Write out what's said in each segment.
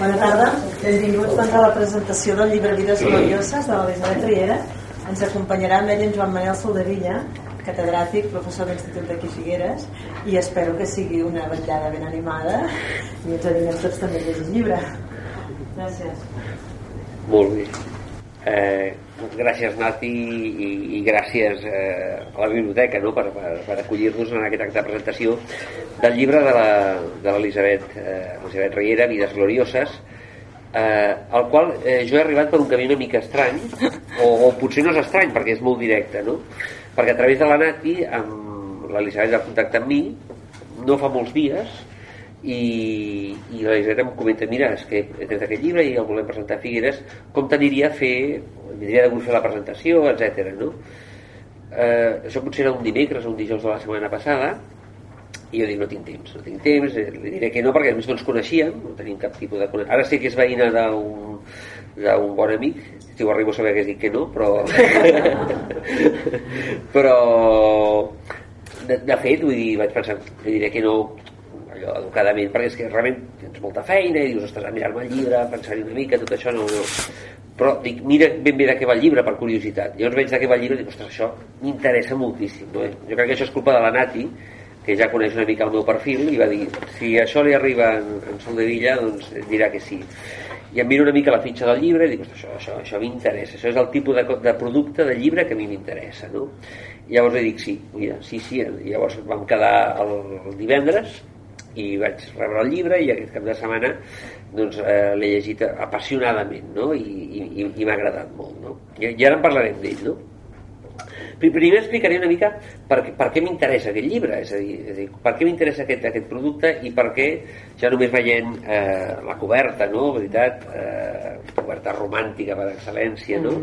Bona tarda, benvinguts doncs, a la presentació del llibre Vides Glorioses de l'Elisabet Riera. Ens acompanyarà amb ell en Joan Manel Soldevilla, catedràtic, professor de l'Institut d'aquí Figueres, i espero que sigui una vetllada ben animada i ens animem tots també a llegir el llibre. Gràcies. Molt bé. Eh, gràcies Nati i, i gràcies eh, a la biblioteca no, per, per, per acollir-nos en aquest acte de presentació del llibre de l'Elisabet eh, Elisabet Riera, Vides Glorioses eh, al qual eh, jo he arribat per un camí una mica estrany o, o potser no és estrany perquè és molt directe no? perquè a través de la Nati l'Elisabet va contactar amb mi no fa molts dies i, i l'Elisabet em comenta mira, és que he tret aquest llibre i el volem presentar a Figueres com t'aniria a fer m'aniria de gust fer la presentació, etc. no? Eh, això potser era un dimecres o un dijous de la setmana passada i jo dic no tinc temps, no tinc temps eh, li diré que no perquè a més no ens coneixíem no tenim cap tipus de connexió ara sé que és veïna d'un d'un bon amic si ho arribo a saber que dic que no però però de, de fet vull dir, vaig pensar li diré que no allò educadament perquè és que realment tens molta feina i dius, ostres, a mirar-me el llibre pensar-hi una mica, tot això no, no però dic, mira ben bé de què va el llibre per curiositat llavors veig de què va el llibre i dic, ostres, això m'interessa moltíssim no? jo crec que això és culpa de la Nati que ja coneix una mica el meu perfil i va dir, si això li arriba en, en Villa doncs dirà que sí i em miro una mica la fitxa del llibre i dic, això, això, això m'interessa això és el tipus de, de producte de llibre que a mi m'interessa no? i llavors li dic sí, mira, sí, sí i llavors vam quedar el, el divendres i vaig rebre el llibre i aquest cap de setmana doncs, eh, l'he llegit apassionadament no? i, i, i m'ha agradat molt no? I, i ara en parlarem d'ell no? primer explicaré una mica per, per què m'interessa aquest llibre és a dir, és a dir per què m'interessa aquest, aquest producte i per què ja només veient eh, la coberta no? veritat eh, coberta romàntica per excel·lència no?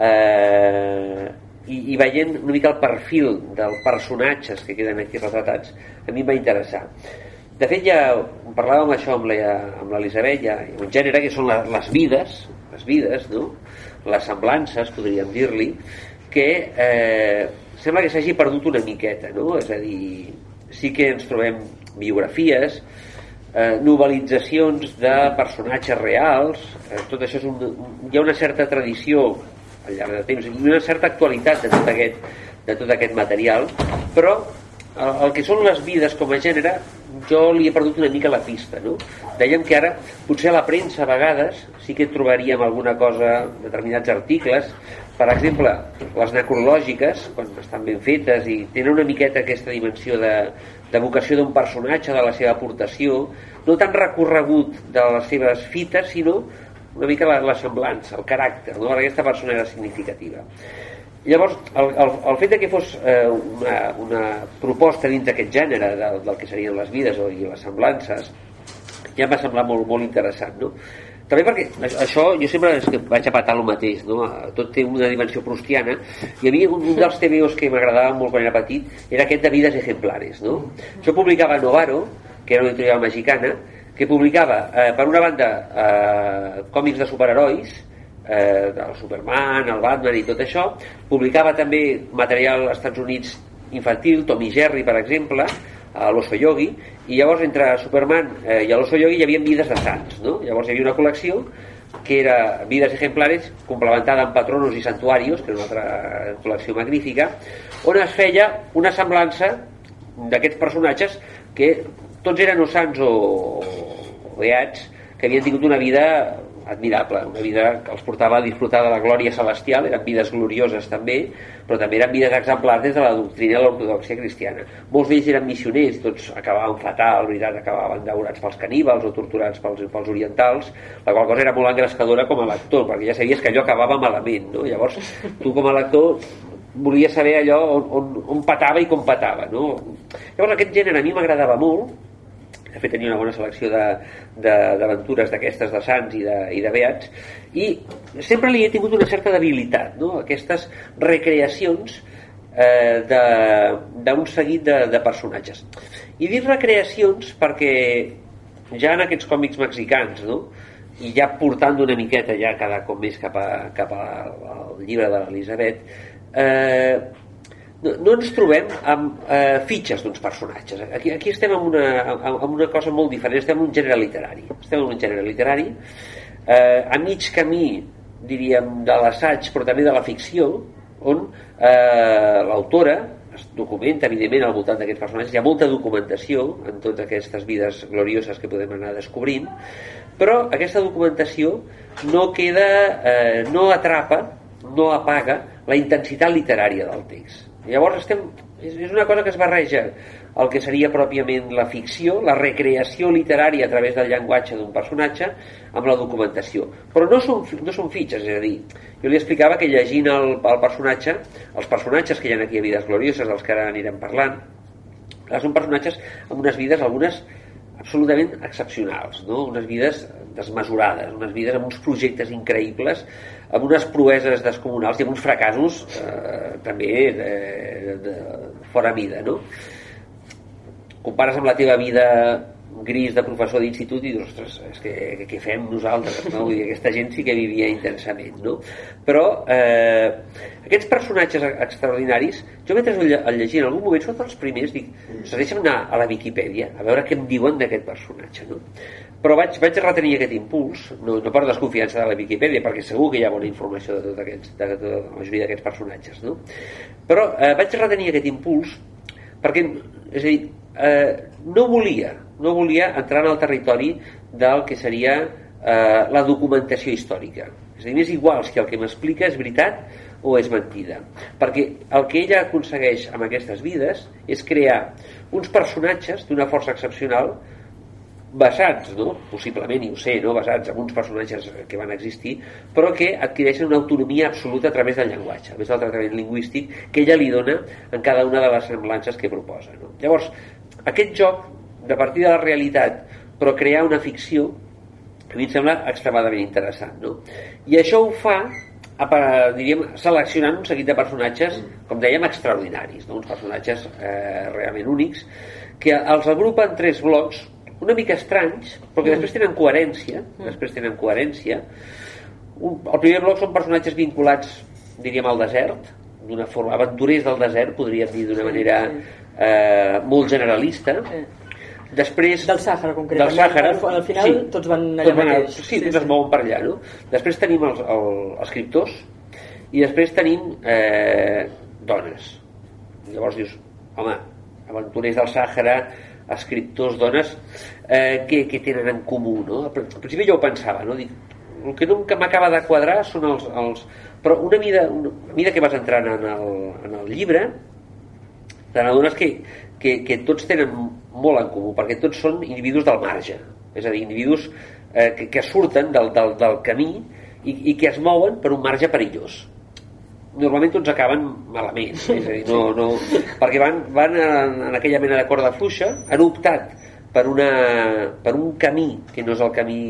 eh, i, i veient una mica el perfil dels personatges que queden aquí retratats a mi em va interessar de fet ja parlàvem això amb l'Elisabet ja, un gènere que són les, vides les vides, no? les semblances podríem dir-li que eh, sembla que s'hagi perdut una miqueta no? és a dir, sí que ens trobem biografies eh, novel·litzacions de personatges reals eh, tot això és un, hi ha una certa tradició al llarg de temps i una certa actualitat de tot aquest, de tot aquest material però el, el que són les vides com a gènere jo li he perdut una mica la pista no? dèiem que ara potser a la premsa a vegades sí que trobaríem alguna cosa determinats articles per exemple, les necrològiques, quan estan ben fetes i tenen una miqueta aquesta dimensió de, de vocació d'un personatge, de la seva aportació, no tan recorregut de les seves fites, sinó una mica la, la semblança, el caràcter, no? aquesta persona era significativa. Llavors, el, el, el fet de que fos eh, una, una proposta dins d'aquest gènere del, del que serien les vides o, i les semblances, ja em va semblar molt, molt interessant, no? també perquè això jo sempre és que vaig a patar el mateix no? tot té una dimensió prustiana i a mi un, un dels TVOs que m'agradava molt quan era petit era aquest de vides ejemplares no? això publicava Novaro que era una editorial mexicana que publicava eh, per una banda eh, còmics de superherois eh, del Superman, el Batman i tot això publicava també material als Estats Units infantil, Tom i Jerry per exemple a l'Oso Yogi i llavors entre Superman eh, i l'Oso Yogi hi havia vides de sants no? llavors hi havia una col·lecció que era vides ejemplares complementada amb patronos i santuarios que era una altra col·lecció magnífica on es feia una semblança d'aquests personatges que tots eren o sants o, o beats que havien tingut una vida admirable, una vida que els portava a disfrutar de la glòria celestial, eren vides glorioses també, però també eren vides exemplars des de la doctrina de l'ortodoxia cristiana. Molts d'ells eren missioners, tots acabaven fatal, veritat, acabaven devorats pels caníbals o torturats pels, pels orientals, la qual cosa era molt engrescadora com a lector, perquè ja sabies que allò acabava malament, no? Llavors, tu com a lector volia saber allò on, on, on patava i com patava, no? Llavors aquest gènere a mi m'agradava molt, de fet tenia una bona selecció d'aventures d'aquestes de sants i de, i de beats i sempre li he tingut una certa debilitat no? aquestes recreacions eh, d'un seguit de, de personatges i dic recreacions perquè ja en aquests còmics mexicans no? i ja portant una miqueta ja cada cop més cap, a, cap al llibre de l'Elisabet eh, no, no ens trobem amb eh, fitxes d'uns personatges. Aquí, aquí estem en una, en, en una cosa molt diferent, estem en un gènere literari. Estem en un gènere literari eh, a mig camí, diríem, de l'assaig, però també de la ficció, on eh, l'autora es documenta, evidentment, al voltant d'aquests personatges. Hi ha molta documentació en totes aquestes vides glorioses que podem anar descobrint, però aquesta documentació no queda, eh, no atrapa, no apaga la intensitat literària del text. Llavors estem, és, és una cosa que es barreja el que seria pròpiament la ficció, la recreació literària a través del llenguatge d'un personatge amb la documentació. Però no són, no són fitxes, és a dir, jo li explicava que llegint el, el personatge, els personatges que hi ha aquí a Vides Glorioses, dels que ara anirem parlant, són personatges amb unes vides, algunes absolutament excepcionals, no? unes vides desmesurades, unes vides amb uns projectes increïbles, amb unes proeses descomunals i amb uns fracassos eh, també de, de, fora mida, no? Compares amb la teva vida gris de professor d'institut i dius, ostres, és que, que, què fem nosaltres? No? Vull dir, aquesta gent sí que vivia intensament, no? Però eh, aquests personatges extraordinaris, jo mentre el llegia en algun moment, són els primers, dic, ostres, deixa'm anar a la Viquipèdia a veure què em diuen d'aquest personatge, no? Però vaig, vaig retenir aquest impuls, no, no per desconfiança de la Viquipèdia, perquè segur que hi ha bona informació de, tot aquests, de, de la majoria d'aquests personatges, no? Però eh, vaig retenir aquest impuls perquè, és a dir, eh, no volia, no volia entrar en el territori del que seria eh, la documentació històrica. És a dir, és igual si el que m'explica és veritat o és mentida. Perquè el que ella aconsegueix amb aquestes vides és crear uns personatges d'una força excepcional basats, no? possiblement, i ho sé, no? basats en uns personatges que van existir, però que adquireixen una autonomia absoluta a través del llenguatge, a més del tractament lingüístic que ella li dona en cada una de les semblances que proposa. No? Llavors, aquest joc, de partir de la realitat, però crear una ficció, a mi em sembla extremadament interessant. No? I això ho fa diríem, seleccionant un seguit de personatges, com dèiem, extraordinaris, no? uns personatges eh, realment únics, que els agrupa en tres blocs una mica estranys, però que després tenen coherència, mm. després tenen coherència. Un, el primer bloc són personatges vinculats, diríem, al desert, d'una forma, aventurers del desert, podríem dir d'una manera eh, molt generalista. Després... Del Sàhara, concretament. Del Sàhara. Al, al final sí, tots van allà tots van, mateix. Sí, sí, tots sí. es mouen per allà, no? Després tenim els, els escriptors i després tenim eh, dones. Llavors dius, home, aventurers del Sàhara, escriptors, dones, eh, que, que tenen en comú, no? Al principi jo ho pensava, no? Dic, el que no m'acaba de quadrar són els, els... Però una mida, una mida que vas entrant en el, en el llibre, te n'adones que, que, que tots tenen molt en comú, perquè tots són individus del marge, és a dir, individus eh, que, que surten del, del, del camí i, i que es mouen per un marge perillós. Normalment tots acaben malament és a dir, no, no, perquè van, van en, en aquella mena de corda fluixa han optat per, una, per un camí que no és el camí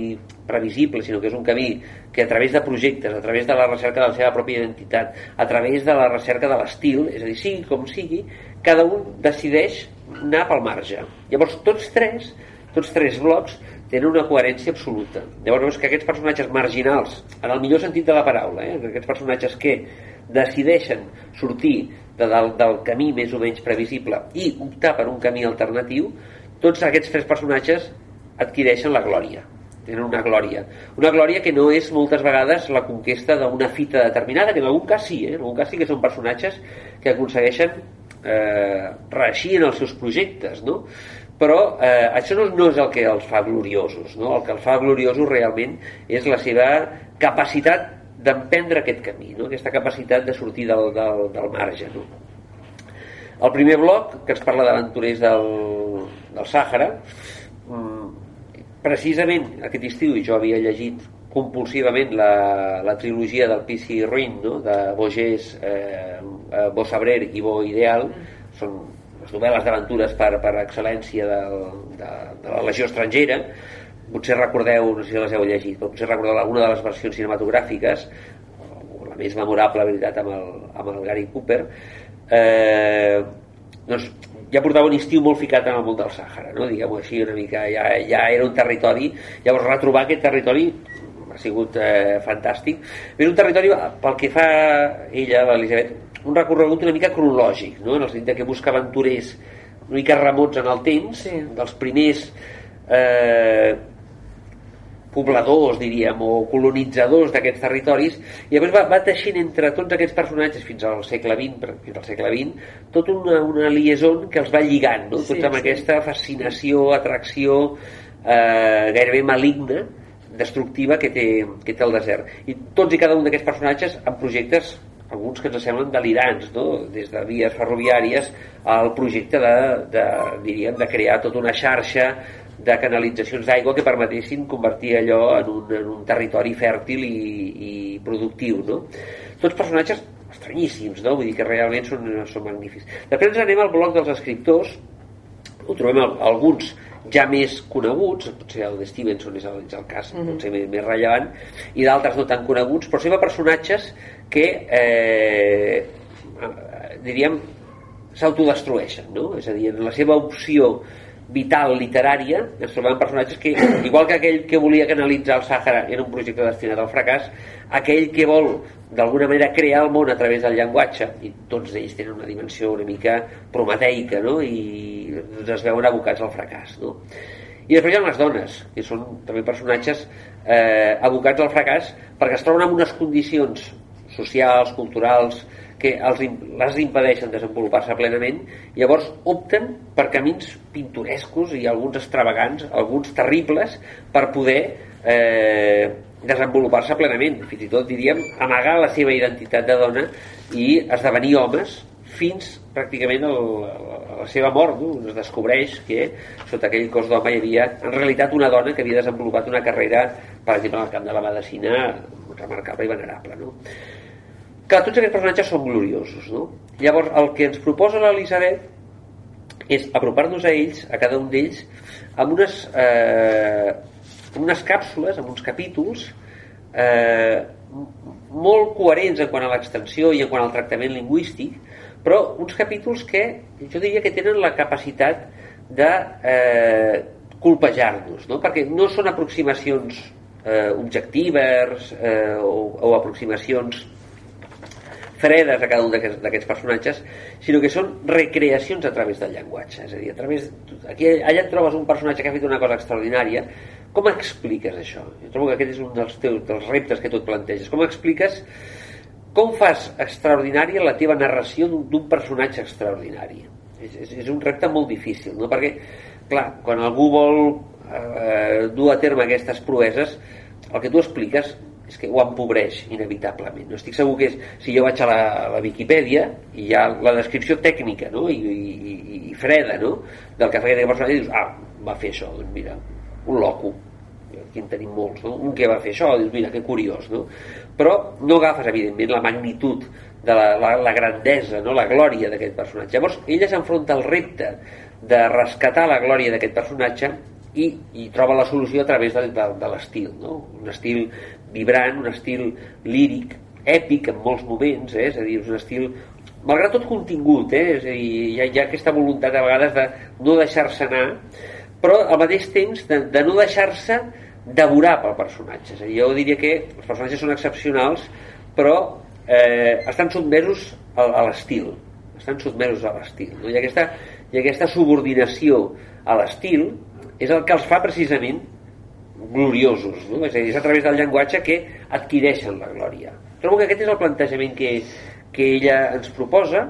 previsible, sinó que és un camí que a través de projectes, a través de la recerca de la seva pròpia identitat, a través de la recerca de l'estil, és a dir, sigui com sigui, cada un decideix anar pel marge. Llavors, tots tres, tots tres blocs tenen una coherència absoluta. Llavors que aquests personatges marginals, en el millor sentit de la paraula, eh? aquests personatges que decideixen sortir de, del, del camí més o menys previsible i optar per un camí alternatiu, tots aquests tres personatges adquireixen la glòria tenen una glòria. Una glòria que no és moltes vegades la conquesta d'una fita determinada, que en algun cas sí, eh? en algun cas sí que són personatges que aconsegueixen eh, reeixir en els seus projectes, no? Però eh, això no, no és el que els fa gloriosos, no? El que els fa gloriosos realment és la seva capacitat d'emprendre aquest camí, no? aquesta capacitat de sortir del, del, del marge. No? El primer bloc, que ens parla d'aventurers del, del Sàhara, precisament aquest estiu, jo havia llegit compulsivament la, la trilogia del P.C. Ruin, no? de Bogés, eh, eh, Bo Sabrer i Bo Ideal, són les novel·les d'aventures per, per excel·lència de, de, de la legió estrangera, potser recordeu, no sé si les heu llegit, però potser recordeu alguna de les versions cinematogràfiques, o la més memorable, veritat, amb el, amb el Gary Cooper, eh, doncs ja portava un estiu molt ficat en el món del Sàhara, no? diguem-ho així una mica, ja, ja era un territori, llavors retrobar aquest territori ha sigut eh, fantàstic. És un territori, pel que fa ella, l'Elisabet, un recorregut una mica cronològic, no? en el sentit que busca aventurers una mica remots en el temps, Sí. dels primers eh, pobladors, diríem, o colonitzadors d'aquests territoris, i llavors va, va teixint entre tots aquests personatges fins al segle XX, fins al segle XX, tot una, una liaison que els va lligant, no? Sí, tots amb sí. aquesta fascinació, atracció eh, gairebé maligna, destructiva que té, que té el desert. I tots i cada un d'aquests personatges amb projectes alguns que ens semblen delirants, no? des de vies ferroviàries al projecte de, de, diríem, de crear tota una xarxa de canalitzacions d'aigua que permetessin convertir allò en un, en un territori fèrtil i, i productiu. No? Tots personatges estranyíssims, no? vull dir que realment són, són magnífics. Després ens anem al bloc dels escriptors, ho trobem al- alguns ja més coneguts, potser el de Stevenson és el, és el cas Mhm. potser més, més rellevant, i d'altres no tan coneguts, però sempre personatges que, eh, diríem, s'autodestrueixen, no? És a dir, en la seva opció vital literària ens trobem personatges que, igual que aquell que volia canalitzar el Sàhara era un projecte destinat al fracàs, aquell que vol d'alguna manera crear el món a través del llenguatge, i tots ells tenen una dimensió una mica prometeica, no? i es veuen abocats al fracàs. No? I després hi ha les dones, que són també personatges eh, abocats al fracàs perquè es troben en unes condicions socials, culturals, que els, les impedeixen desenvolupar-se plenament, llavors opten per camins pintorescos i alguns extravagants, alguns terribles, per poder eh, desenvolupar-se plenament. Fins i tot, diríem, amagar la seva identitat de dona i esdevenir homes fins pràcticament el, a la seva mort, no? es descobreix que sota aquell cos d'home hi havia en realitat una dona que havia desenvolupat una carrera, per exemple, en el camp de la medicina remarcable i venerable. No? Clar, tots aquests personatges són gloriosos, no? Llavors, el que ens proposa l'Elisabet és apropar-nos a ells, a cada un d'ells, amb unes, eh, unes càpsules, amb uns capítols eh, molt coherents en quant a l'extensió i en quant al tractament lingüístic, però uns capítols que jo diria que tenen la capacitat de eh, colpejar-nos, no? perquè no són aproximacions eh, objectives eh, o, o aproximacions fredes a cada un d'aquests personatges, sinó que són recreacions a través del llenguatge. És a dir, a través... Aquí, allà et trobes un personatge que ha fet una cosa extraordinària. Com expliques això? Jo trobo que aquest és un dels, teus, dels reptes que tu et planteges. Com expliques com fas extraordinària la teva narració d'un personatge extraordinari? És, és, és un repte molt difícil, no? Perquè, clar, quan algú vol eh, dur a terme aquestes proeses, el que tu expliques és que ho empobreix inevitablement. No estic segur que és, si jo vaig a la, a la Viquipèdia i hi ha la descripció tècnica no? I, i, i, freda no? del que fa aquest personatge i dius, ah, va fer això, doncs mira, un loco, aquí en tenim molts, no? un que va fer això, dius, mira, que curiós, no? però no agafes, evidentment, la magnitud de la, la, la grandesa, no? la glòria d'aquest personatge. Llavors, ella s'enfronta al repte de rescatar la glòria d'aquest personatge i, i troba la solució a través de, de, de l'estil, no? un estil vibrant, un estil líric, èpic en molts moments, eh? és a dir, és un estil malgrat tot contingut, eh? és a dir, hi ha, hi ha aquesta voluntat a vegades de no deixar-se anar, però al mateix temps de, de no deixar-se devorar pel personatge. És a dir, jo diria que els personatges són excepcionals, però eh, estan sotmesos a, a l'estil, estan sotmesos a l'estil. No? I, aquesta, I aquesta subordinació a l'estil és el que els fa precisament gloriosos, no? és a dir, és a través del llenguatge que adquireixen la glòria. Trobo que aquest és el plantejament que, que ella ens proposa,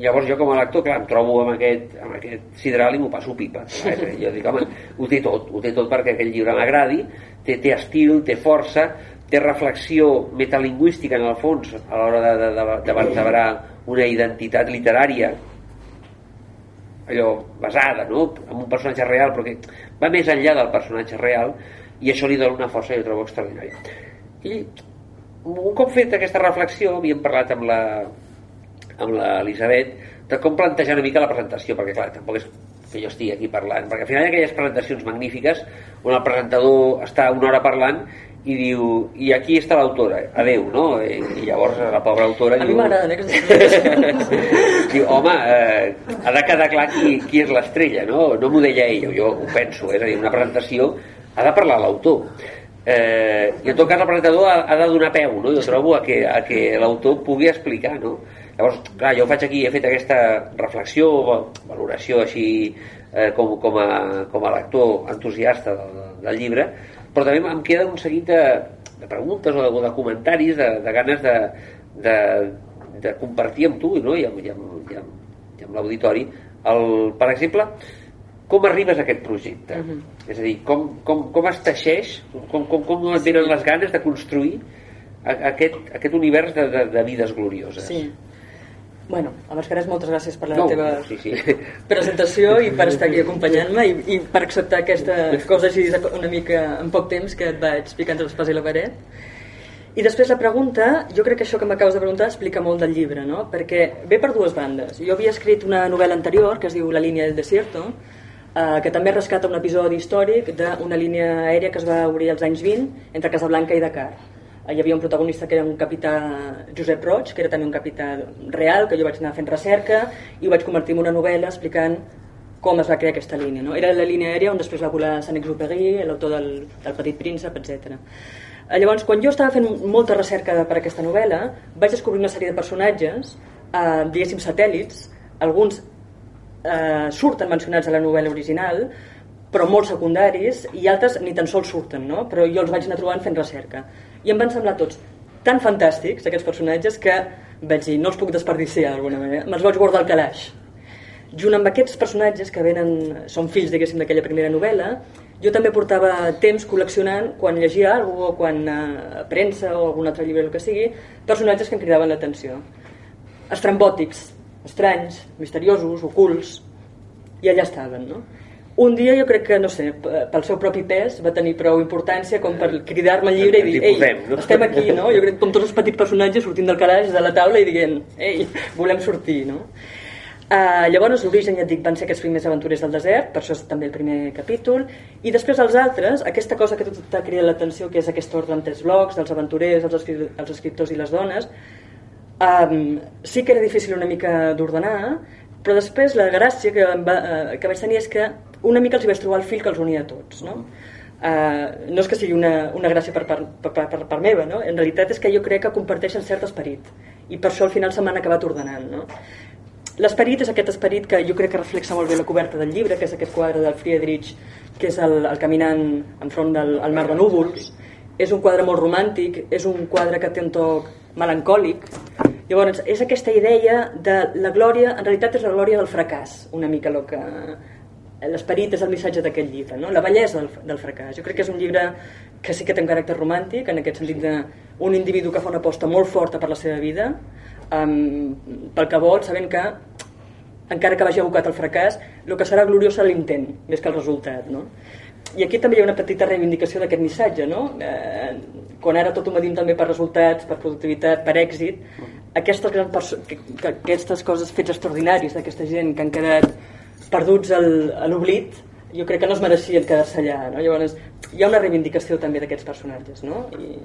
llavors jo com a lector, clar, em trobo amb aquest, amb aquest sidral i m'ho passo pipa. Clar, dir, jo dic, home, ho té tot, ho té tot perquè aquell llibre m'agradi, té, té estil, té força, té reflexió metalingüística en el fons a l'hora de, de, de, de vertebrar una identitat literària allò basada no? en un personatge real però que va més enllà del personatge real i això li dona una força que jo trobo extraordinària i un cop fet aquesta reflexió havíem parlat amb la amb l'Elisabet de com plantejar una mica la presentació perquè clar, tampoc és que jo estigui aquí parlant perquè al final hi ha aquelles presentacions magnífiques on el presentador està una hora parlant i diu, i aquí està l'autora adeu, no? I, i llavors la pobra autora A diu... mi m'agraden aquestes diu, home, eh, ha de quedar clar qui, qui és l'estrella, no? No m'ho deia ell, jo ho penso, és a dir, una presentació ha de parlar l'autor. eh, i en tot cas el presentador ha, ha de donar peu no? jo trobo a que, a que l'autor pugui explicar no? llavors, clar, jo faig aquí he fet aquesta reflexió valoració així eh, com, com, a, com a lector entusiasta del, del llibre però també em queda un seguit de, de preguntes o de, de comentaris de, de ganes de, de, de compartir amb tu no? i amb, i amb, amb, amb l'auditori per exemple com arribes a aquest projecte? Uh -huh. És a dir, com, com, com es teixeix, com, com, com et venen les ganes de construir aquest, aquest univers de, de, de vides glorioses? Sí. Bueno, abans que res, moltes gràcies per la no, teva sí, sí. presentació i per estar aquí acompanyant-me i, i per acceptar aquesta cosa així una mica en poc temps que et vaig explicar entre l'espasa i la paret. I després la pregunta, jo crec que això que m'acabes de preguntar explica molt del llibre, no? perquè ve per dues bandes. Jo havia escrit una novel·la anterior que es diu La línia del desierto, eh, que també rescata un episodi històric d'una línia aèria que es va obrir als anys 20 entre Casablanca i Dakar. Eh, hi havia un protagonista que era un capità Josep Roig, que era també un capità real, que jo vaig anar fent recerca i ho vaig convertir en una novel·la explicant com es va crear aquesta línia. No? Era la línia aèria on després va volar Saint-Exupéry, l'autor del, del Petit Príncep, etc. Eh, llavors, quan jo estava fent molta recerca per aquesta novel·la, vaig descobrir una sèrie de personatges, eh, diguéssim satèl·lits, alguns eh, surten mencionats a la novel·la original, però molt secundaris, i altres ni tan sols surten, no? però jo els vaig anar trobant fent recerca. I em van semblar tots tan fantàstics, aquests personatges, que vaig dir, no els puc desperdiciar d'alguna manera, me'ls vaig guardar al calaix. Junt amb aquests personatges que venen, són fills, diguéssim, d'aquella primera novel·la, jo també portava temps col·leccionant, quan llegia alguna cosa, o quan eh, premsa o algun altre llibre, el que sigui, personatges que em cridaven l'atenció. Estrambòtics, estranys, misteriosos, ocults, i allà estaven, no? Un dia jo crec que, no sé, pel seu propi pes va tenir prou importància com per cridar-me al llibre i dir, ei, no? estem aquí, no? Jo crec com tots els petits personatges sortint del calaix de la taula i dient, ei, volem sortir, no? Uh, llavors l'origen ja et dic van ser aquests primers aventurers del desert per això és també el primer capítol i després els altres, aquesta cosa que tot t'ha cridat l'atenció que és aquest ordre en tres blocs dels aventurers, els, els escriptors i les dones Um, sí que era difícil una mica d'ordenar, però després la gràcia que, va, uh, que vaig tenir és que una mica els hi vaig trobar el fil que els unia a tots. No? Uh, no és que sigui una, una gràcia per per, per, per part meva, no? en realitat és que jo crec que comparteixen cert esperit i per això al final se m'han acabat ordenant. No? L'esperit és aquest esperit que jo crec que reflexa molt bé la coberta del llibre, que és aquest quadre del Friedrich, que és el, el caminant enfront del el mar de núvols. És un quadre molt romàntic, és un quadre que té un toc melancòlic. Llavors, és aquesta idea de la glòria, en realitat és la glòria del fracàs, una mica el que... L'esperit és el missatge d'aquest llibre, no? la bellesa del, del fracàs. Jo crec que és un llibre que sí que té un caràcter romàntic, en aquest sentit d'un individu que fa una aposta molt forta per la seva vida, um, pel que vol, sabent que encara que vagi abocat al fracàs, el que serà gloriós serà l'intent, més que el resultat. No? I aquí també hi ha una petita reivindicació d'aquest missatge, no? Eh, quan ara tot ho medim també per resultats, per productivitat, per èxit, aquestes, grans que, que, aquestes coses fets extraordinaris d'aquesta gent que han quedat perduts al, a l'oblit, jo crec que no es mereixien quedar-se allà. No? Llavors, hi ha una reivindicació també d'aquests personatges. No? I,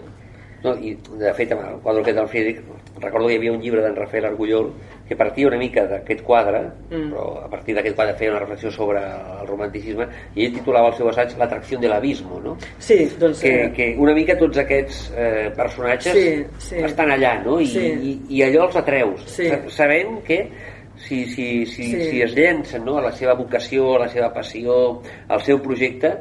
no, i de fet amb el quadre aquest del Friedrich recordo que hi havia un llibre d'en Rafael Argullol que partia una mica d'aquest quadre mm. però a partir d'aquest quadre feia una reflexió sobre el romanticisme i ell titulava el seu assaig L'atracció de l'abismo no? sí, doncs, que, eh... que una mica tots aquests eh, personatges sí, sí. estan allà no? I, sí. i, i allò els atreus sí. sabent que si, si, si, sí. si es llencen no? a la seva vocació, a la seva passió al seu projecte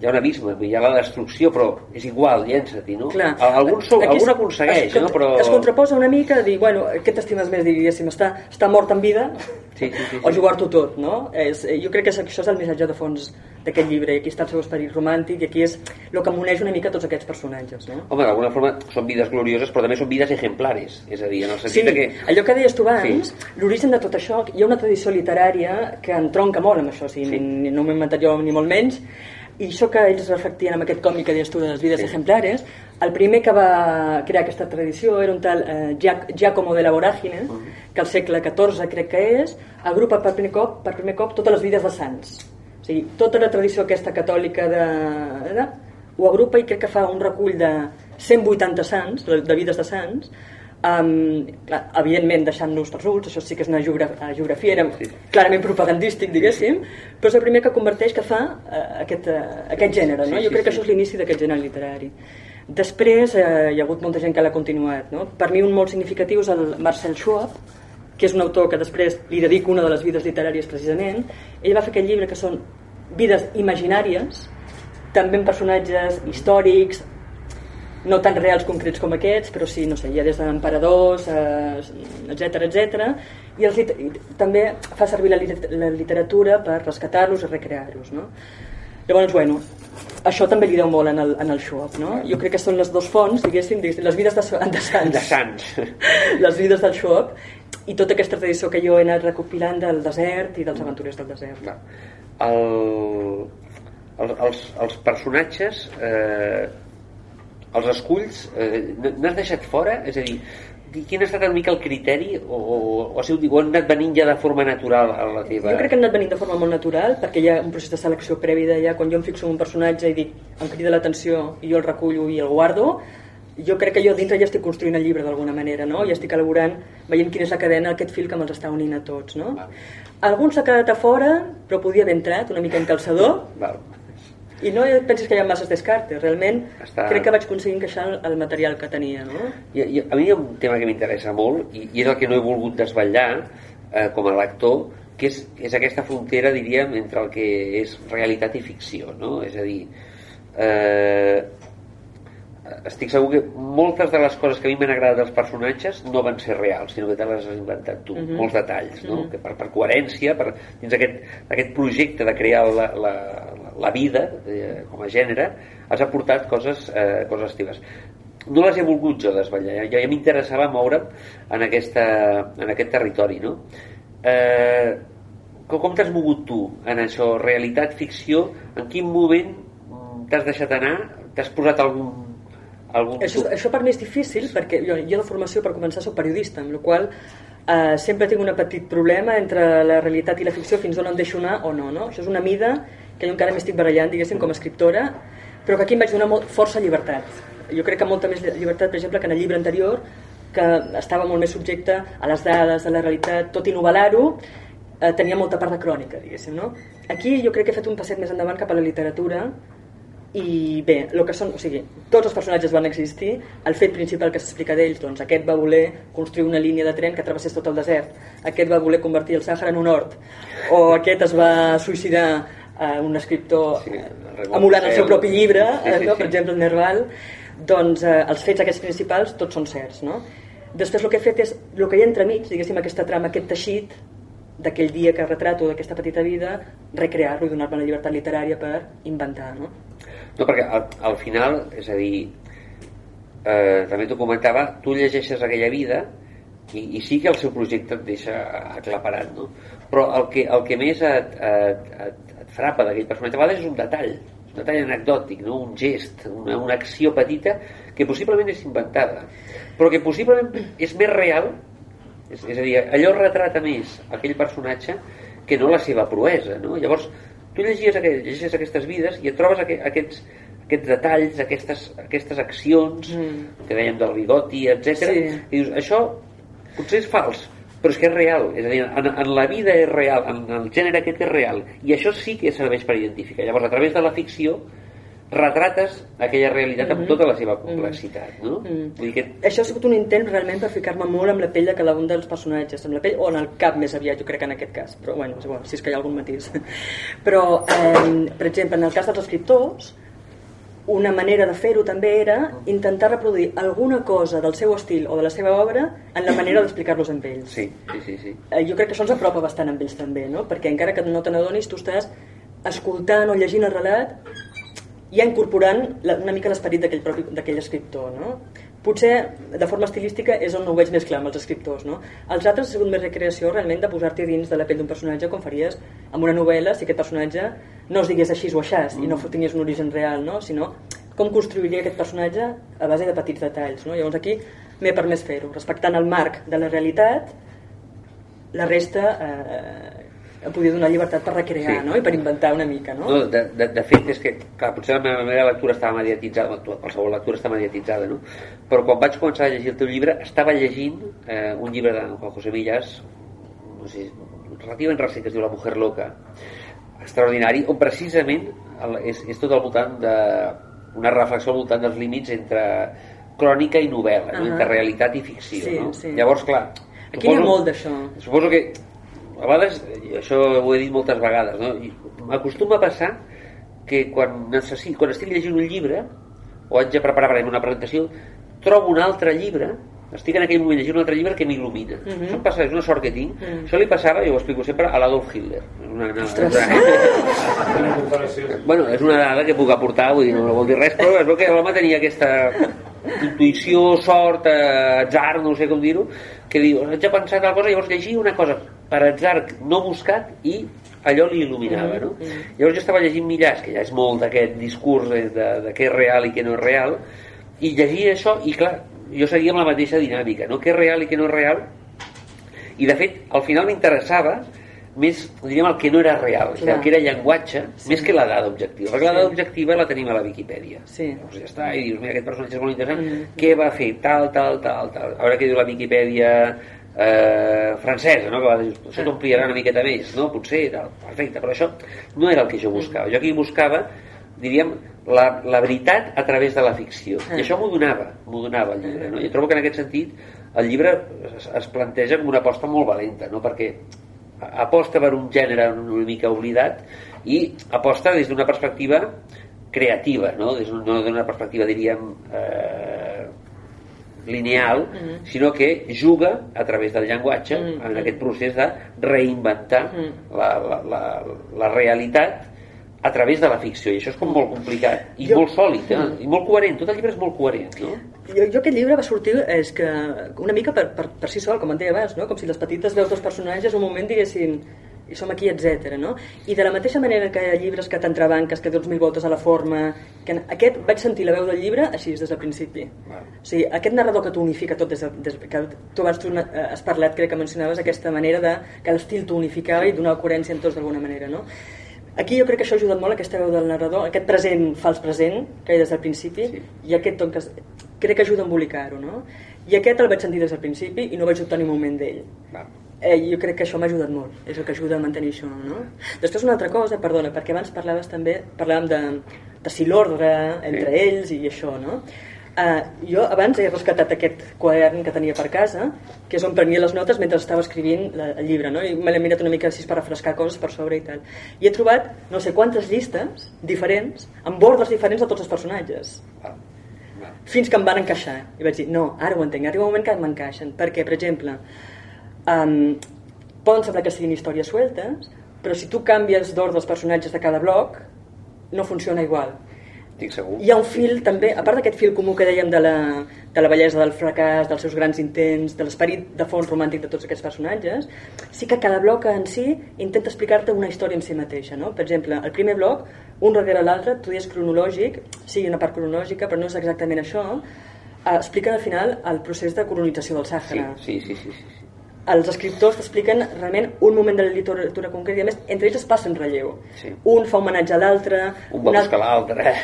hi ha un abisme, hi ha la destrucció, però és igual, llença-t'hi, no? Clar. Algun, algun aconsegueix, es, no? Però... Es contraposa una mica a dir, bueno, què t'estimes més, diguéssim, està, està mort en vida sí, sí, sí, sí. o jugar-t'ho tot, no? És, jo crec que això és el missatge de fons d'aquest llibre, i aquí està el seu esperit romàntic, i aquí és el que m'uneix una mica tots aquests personatges, no? Home, d'alguna forma són vides glorioses, però també són vides exemplares, és a dir, en el sentit sí, que... allò que deies tu abans, sí. l'origen de tot això, hi ha una tradició literària que entronca molt amb això, o sigui, sí. no m'he inventat jo ni molt menys, i això que ells reflectien amb aquest còmic que deies tu de les vides sí. exemplares, el primer que va crear aquesta tradició era un tal eh, Giacomo de la Voràgine, uh -huh. que al segle XIV crec que és, agrupa per primer cop, per primer cop totes les vides de sants. O sigui, tota la tradició aquesta catòlica de, de, ho agrupa i crec que fa un recull de 180 sants, de vides de sants, Um, clar, evidentment deixant-nos els ulls, això sí que és una geografia, era clarament propagandístic, diguéssim, però és el primer que converteix, que fa uh, aquest, uh, aquest gènere, no? Sí, Jo sí, crec que sí. això és l'inici d'aquest gènere literari. Després eh, hi ha hagut molta gent que l'ha continuat, no? Per mi un molt significatiu és el Marcel Schwab, que és un autor que després li dedico una de les vides literàries precisament. Ell va fer aquest llibre que són vides imaginàries, també amb personatges històrics, no tan reals concrets com aquests, però sí, no sé, hi ha des d'emperadors, eh, etc etc. I, els, i també fa servir la, la literatura per rescatar-los i recrear-los, no? Llavors, bueno, això també li deu molt en el, en el Schwab, no? Jo crec que són les dos fonts, diguéssim, diguéssim les vides de, de Sants. De Sants. les vides del Schwab i tota aquesta tradició que jo he anat recopilant del desert i dels aventurers del desert. El, els, els, els personatges eh, els esculls eh, n'has deixat fora? És a dir, di- quin ha estat una mica el criteri o, o, o ha sigut, o han anat venint ja de forma natural a la teva... Jo crec que han anat venint de forma molt natural perquè hi ha un procés de selecció previ d'allà quan jo em fixo en un personatge i dic, em crida l'atenció i jo el recullo i el guardo jo crec que jo dintre ja estic construint el llibre d'alguna manera no? i estic elaborant, veient quina és la cadena aquest fil que me'ls està unint a tots no? Val. algun s'ha quedat a fora però podia haver entrat una mica en calçador Val. I no pensis que hi ha masses descartes realment Està- crec que vaig aconseguir encaixar el- material que tenia no? I, i, a mi hi ha un tema que m'interessa molt i, i és el que no he volgut desvetllar eh, com a lector que és, és aquesta frontera, diríem, entre el que és realitat i ficció, no? És a dir, eh, estic segur que moltes de les coses que a mi m'han agradat dels personatges no van ser reals, sinó que te les has inventat tu, Mhm. molts detalls, no? Mhm. que per, per coherència, per, dins aquest, aquest projecte de crear la, la, la vida eh, com a gènere, has aportat coses, eh, coses teves no les he volgut jo desvetllar, jo ja m'interessava moure'm en, aquesta, en aquest territori, no? Eh, com com t'has mogut tu en això? Realitat, ficció? En quin moment t'has deixat anar? T'has posat algun... algun Això, això per mi és difícil perquè jo, jo de formació per començar soc periodista, amb la qual eh, sempre tinc un petit problema entre la realitat i la ficció fins on em deixo anar o no, no? Això és una mida que jo encara m'estic barallant, diguéssim, com a escriptora, però que aquí em vaig donar molt, força llibertat. Jo crec que molta més llibertat, per exemple, que en el llibre anterior, que estava molt més subjecte a les dades, a la realitat, tot i novel·lar-ho, eh, tenia molta part de crònica, diguéssim, no? Aquí jo crec que he fet un passet més endavant cap a la literatura i bé, el que són, o sigui, tots els personatges van existir, el fet principal que s'explica d'ells, doncs aquest va voler construir una línia de tren que travessés tot el desert, aquest va voler convertir el Sàhara en un hort, o aquest es va suïcidar a un escriptor Sí, Raymond emulant el seu propi llibre, Sí, eh, sí, no? sí. per exemple el Nerval, doncs eh, els fets aquests principals tots són certs, no? Després el que he fet és, el que hi ha entremig, diguéssim, aquesta trama, aquest teixit d'aquell dia que retrato, d'aquesta petita vida, recrear-lo i donar-me la llibertat literària per inventar, no? No, perquè al, al final, és a dir, eh, també t'ho comentava, tu llegeixes aquella vida i, i sí que el seu projecte et deixa aclaparat, no? Però el que, el que més et, et, et frapa d'aquell personatge a vegades és un detall, un detall anecdòtic, no? un gest, una, una acció petita que possiblement és inventada, però que possiblement és més real, és, és a dir, allò retrata més aquell personatge que no la seva proesa, no? Llavors, tu llegies, aqu llegies aquestes vides i et trobes aqu aquests, aquests detalls, aquestes, aquestes accions Mm. que dèiem del bigoti, etc. Sí. i dius, això potser és fals però és que és real, és a dir, en, en la vida és real, en el gènere aquest és real i això sí que serveix per identificar llavors a través de la ficció retrates aquella realitat amb Mhm. tota la seva complexitat no? Mm. Vull dir que Això ha sigut un intent realment per ficar-me molt amb la pell de cada un dels personatges, amb la pell o en el cap més aviat, jo crec que en aquest cas, però bueno, si és que hi ha algun matís. Però, eh, per exemple, en el cas dels escriptors, una manera de fer-ho també era intentar reproduir alguna cosa del seu estil o de la seva obra en la manera d'explicar-los amb ells. sí, sí, sí, sí. Eh, jo crec que això ens apropa bastant amb ells també, no? perquè encara que no te n'adonis, tu estàs escoltant o llegint el relat ja incorporant una mica l'esperit d'aquell escriptor. No? Potser de forma estilística és on ho veig més clar amb els escriptors. No? Els altres ha sigut més recreació realment de posar-te dins de la pell d'un personatge com faries amb una novel·la si aquest personatge no es digués així o aixàs i no tingués un origen real, no? sinó com construiria aquest personatge a base de petits detalls. No? Llavors aquí m'he permès fer-ho, respectant el marc de la realitat la resta eh, podia donar llibertat per recrear Sí. no? i per inventar una mica no? No, de, de, de fet, és que, clar, potser la meva, la meva lectura estava mediatitzada, qualsevol lectura està mediatitzada, no? Però quan vaig començar a llegir el teu llibre, estava llegint eh, un llibre de Juan José Millas, no sé, relativament recent, que es diu La mujer loca, extraordinari, on precisament el, és, és tot al voltant de una reflexió al voltant dels límits entre crònica i novel·la, no? Ahà. entre realitat i ficció. Sí, no? sí. Llavors, clar, Aquí n'hi ha molt d'això. Suposo que a vegades, i això ho he dit moltes vegades, no? I m'acostuma a passar que quan, necessit, quan estic llegint un llibre o haig de preparar per una presentació, trobo un altre llibre estic en aquell moment llegint un altre llibre que m'il·lumina. Mhm. Això em passa, és una sort que tinc. Mhm. Això li passava, jo ho explico sempre, a l'Adolf Hitler. Una, una, Ostres. una, bueno, és una dada que puc aportar, vull dir, no vol dir res, però es veu que l'home tenia aquesta intuïció, sort, eh, atzar, no sé com dir-ho, que diu, haig de pensar tal cosa, llavors llegir una cosa per atzar no buscat i allò li il·luminava, no? Llavors jo estava llegint Millàs, que ja és molt d'aquest discurs de, de, què és real i què no és real, i llegia això, i clar, jo seguia amb la mateixa dinàmica, no? Què és real i què no és real, i de fet, al final m'interessava més, diríem, el que no era real, Clar. el que era llenguatge, Sí. més que la dada objectiva, perquè la Sí. dada objectiva la tenim a la Viquipèdia. Sí. Llavors ja està, i dius, mira, aquest personatge és molt interessant, Mm. què va fer, tal, tal, tal, tal. A veure què diu la Viquipèdia eh, francesa, no? que va dir, això t'omplirà una miqueta més, no? Potser, tal, perfecte, però això no era el que jo buscava. Jo aquí buscava, diríem, la, la veritat a través de la ficció. Ah. I això m'ho donava, m'ho donava el llibre. No? I trobo que en aquest sentit el llibre es, es planteja com una aposta molt valenta, no? perquè aposta per un gènere una mica oblidat i aposta des d'una perspectiva creativa, no? Des no d'una perspectiva, diríem, eh, lineal, Mhm. sinó que juga a través del llenguatge Mhm. en aquest procés de reinventar Mhm. la, la, la, la realitat a través de la ficció i això és com molt complicat i Jo- molt sòlid eh? i molt coherent, tot el llibre és molt coherent no? Jo, jo aquest llibre va sortir és que una mica per, per, per si sol, com et deia abans, no? com si les petites veus dels personatges un moment diguessin i som aquí, etc. No? I de la mateixa manera que hi ha llibres que t'entrebanques, que dones mil voltes a la forma... Que aquest vaig sentir la veu del llibre així des del principi. Val. O sigui, aquest narrador que t'ho unifica tot des, de, des que tu abans tu eh, has parlat, crec que mencionaves aquesta manera de que l'estil t'ho unificava i donava coherència en tots d'alguna manera, no? Aquí jo crec que això ha ajudat molt aquesta veu del narrador, aquest present fals present que hi des del principi Sí. i aquest ton que crec que ajuda a embolicar-ho, no? I aquest el vaig sentir des del principi i no vaig dubtar ni un moment d'ell. Va. Eh, jo crec que això m'ha ajudat molt, és el que ajuda a mantenir això, no? Després una altra cosa, perdona, perquè abans parlaves també, parlàvem de, de si l'ordre entre Sí. ells i això, no? Uh, jo abans he rescatat aquest quadern que tenia per casa, que és on prenia les notes mentre estava escrivint la, el llibre, no? I me l'he mirat una mica així per refrescar coses per sobre i tal. I he trobat no sé quantes llistes diferents, amb bordes diferents de tots els personatges. Va. fins que em van encaixar i vaig dir, no, ara ho entenc, arriba un moment que m'encaixen perquè, per exemple um, poden semblar que siguin històries sueltes però si tu canvies d'ordre els personatges de cada bloc no funciona igual estic segur hi ha un fil també, a part d'aquest fil comú que dèiem de la, de la bellesa del fracàs, dels seus grans intents, de l'esperit de fons romàntic de tots aquests personatges, sí que cada bloc en si intenta explicar-te una història en si mateixa. No? Per exemple, el primer bloc, un darrere l'altre, tu dius cronològic, sí, una part cronològica, però no és exactament això, eh, expliquen al final el procés de colonització del Sàhara sí, sí, sí, sí, sí. Els escriptors t'expliquen realment un moment de la literatura concret i a més entre ells es passen relleu Sí. un fa homenatge a l'altre un va buscar l'altre